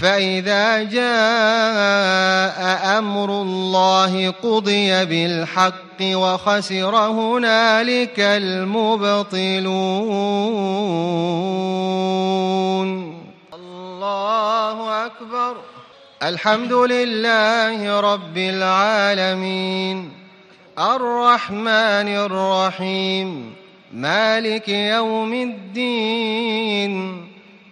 فإذا جاء أمر الله قضي بالحق وخسر هنالك المبطلون. الله أكبر. الحمد لله رب العالمين. الرحمن الرحيم. مالك يوم الدين.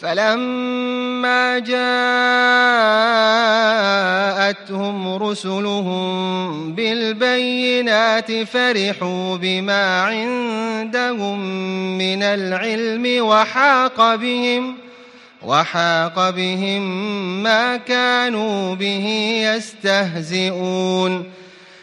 فلما جاءتهم رسلهم بالبينات فرحوا بما عندهم من العلم وحاق بهم وحاق بهم ما كانوا به يستهزئون.